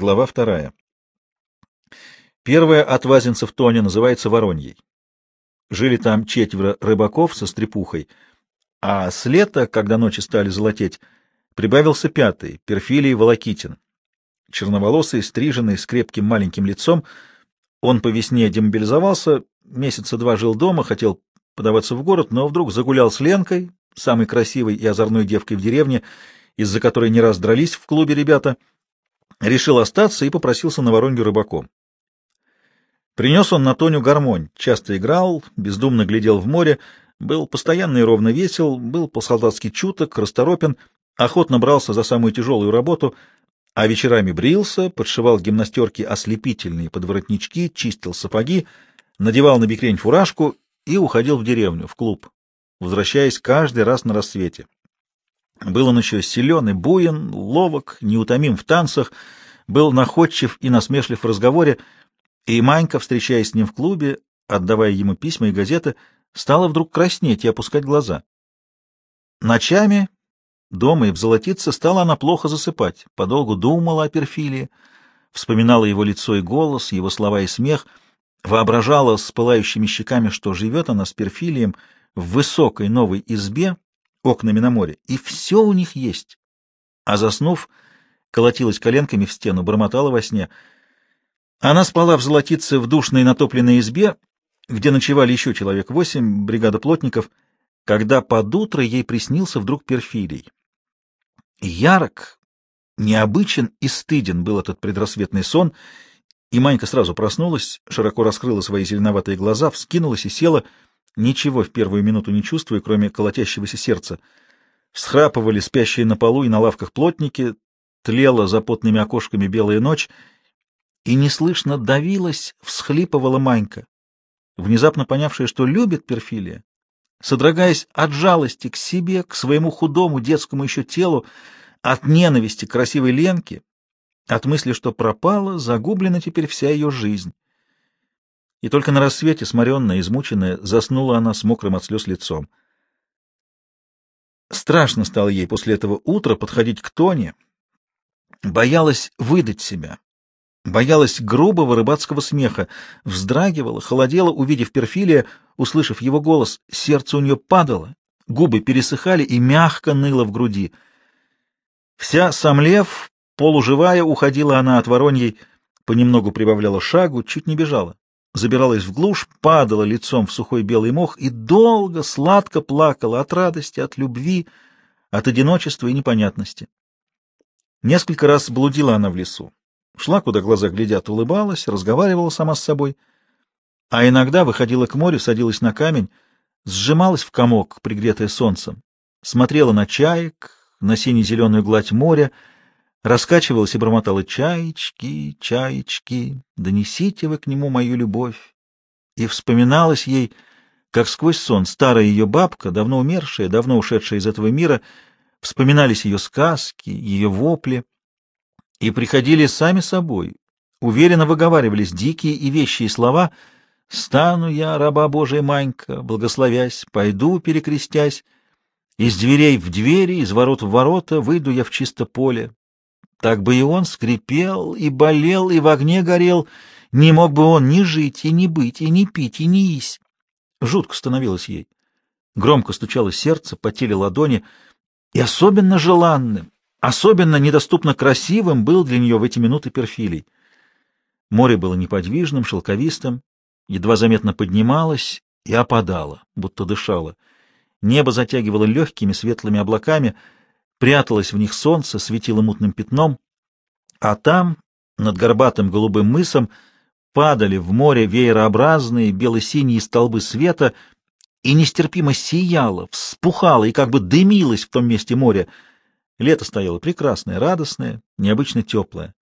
Глава вторая. Первая от вазенцев Тоня называется Вороньей. Жили там четверо рыбаков со стрепухой, а с лета, когда ночи стали золотеть, прибавился пятый, Перфилий Волокитин. Черноволосый, стриженный, с крепким маленьким лицом, он по весне демобилизовался, месяца два жил дома, хотел подаваться в город, но вдруг загулял с Ленкой, самой красивой и озорной девкой в деревне, из-за которой не раз дрались в клубе ребята — решил остаться и попросился на Воронью рыбаком. Принес он на Тоню гармонь, часто играл, бездумно глядел в море, был постоянно и ровно весел, был по-солдатски чуток, расторопен, охотно брался за самую тяжелую работу, а вечерами брился, подшивал гимнастерки ослепительные подворотнички, чистил сапоги, надевал на бикрень фуражку и уходил в деревню, в клуб, возвращаясь каждый раз на рассвете. Был он еще силен и буен, ловок, неутомим в танцах, был находчив и насмешлив в разговоре, и Манька, встречаясь с ним в клубе, отдавая ему письма и газеты, стала вдруг краснеть и опускать глаза. Ночами, дома и в золотице, стала она плохо засыпать, подолгу думала о Перфилии, вспоминала его лицо и голос, его слова и смех, воображала с пылающими щеками, что живет она с Перфилием в высокой новой избе, окнами на море, и все у них есть. А заснув, колотилась коленками в стену, бормотала во сне. Она спала в золотице в душной натопленной избе, где ночевали еще человек восемь, бригада плотников, когда под утро ей приснился вдруг Перфилий. Ярок, необычен и стыден был этот предрассветный сон, и Манька сразу проснулась, широко раскрыла свои зеленоватые глаза, вскинулась и села — ничего в первую минуту не чувствуя, кроме колотящегося сердца. Схрапывали спящие на полу и на лавках плотники, тлела за потными окошками белая ночь, и неслышно давилась, всхлипывала Манька, внезапно понявшая, что любит Перфилия, содрогаясь от жалости к себе, к своему худому детскому еще телу, от ненависти к красивой Ленке, от мысли, что пропала, загублена теперь вся ее жизнь. И только на рассвете, сморенная, измученная, заснула она с мокрым от слез лицом. Страшно стало ей после этого утра подходить к Тоне, боялась выдать себя, боялась грубого рыбацкого смеха, вздрагивала, холодела, увидев Перфилия, услышав его голос, сердце у нее падало, губы пересыхали и мягко ныло в груди. Вся сомлев, полуживая, уходила она от вороньей, понемногу прибавляла шагу, чуть не бежала забиралась в глушь, падала лицом в сухой белый мох и долго, сладко плакала от радости, от любви, от одиночества и непонятности. Несколько раз блудила она в лесу. Шла, куда глаза глядят, улыбалась, разговаривала сама с собой. А иногда выходила к морю, садилась на камень, сжималась в комок, пригретая солнцем, смотрела на чаек, на сине-зеленую гладь моря, раскачивалась и бормотала «Чаечки, чаечки, донесите вы к нему мою любовь». И вспоминалась ей, как сквозь сон, старая ее бабка, давно умершая, давно ушедшая из этого мира, вспоминались ее сказки, ее вопли, и приходили сами собой, уверенно выговаривались дикие и вещие слова «Стану я, раба Божия Манька, благословясь, пойду, перекрестясь, из дверей в двери, из ворот в ворота, выйду я в чисто поле, так бы и он скрипел, и болел, и в огне горел. Не мог бы он ни жить, и ни быть, и ни пить, и ни есть. Жутко становилось ей. Громко стучало сердце, потели ладони, и особенно желанным, особенно недоступно красивым был для нее в эти минуты Перфилий. Море было неподвижным, шелковистым, едва заметно поднималось и опадало, будто дышало. Небо затягивало легкими светлыми облаками — пряталось в них солнце, светило мутным пятном, а там, над горбатым голубым мысом, падали в море веерообразные бело-синие столбы света, и нестерпимо сияло, вспухало и как бы дымилось в том месте моря. Лето стояло прекрасное, радостное, необычно теплое.